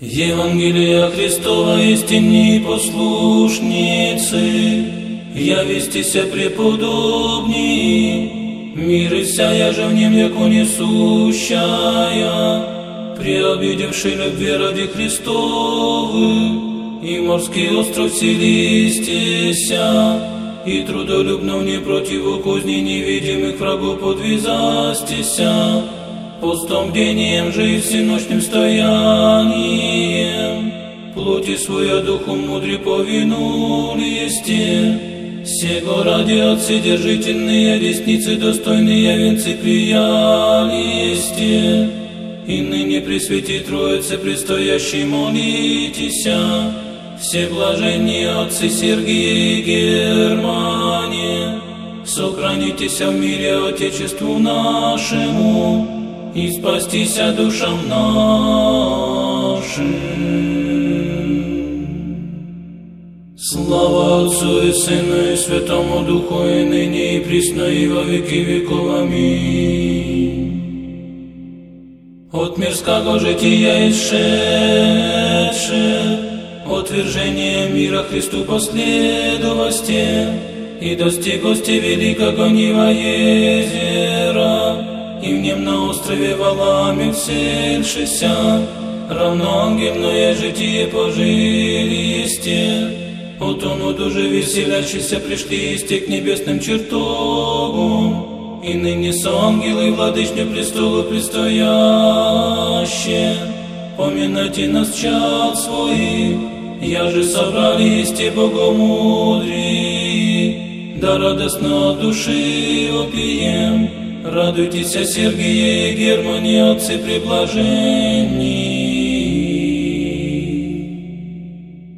Евангелия Христова истинни послушницы, я вестися преподобней, мир и я же в нем яко несущая, приобидевший любви ради Христовы, и морский остров селистеся, и трудолюбно мне противу козни невидимых врагов подвизастися, постом бдением же и всеночным стоянием, плоти своя духом мудре повинули есте, Сего ради отцы держительные десницы достойные венцы прияли есте, и ныне при свете Троицы предстоящей молитеся, все блаженные отцы Сергии и Германии, сохранитесь в мире Отечеству нашему, и спастися душам нашим. Слава Отцу и Сыну и Святому Духу, и ныне и присно, и во веки веков. Аминь. От мирского жития исшедше, отвержение мира Христу последовости, и достигости великого Нива езера, нем на острове Валаме всельшися, равно есте, от он от уже веселящийся пришли есте к небесным чертогам, и ныне с ангелы владычню престолу предстоящие, поминайте нас чад своих, я же собрали есте богомудрии, да радостно от души опием, Радуйтесь, Сергие и отцы приблаженни.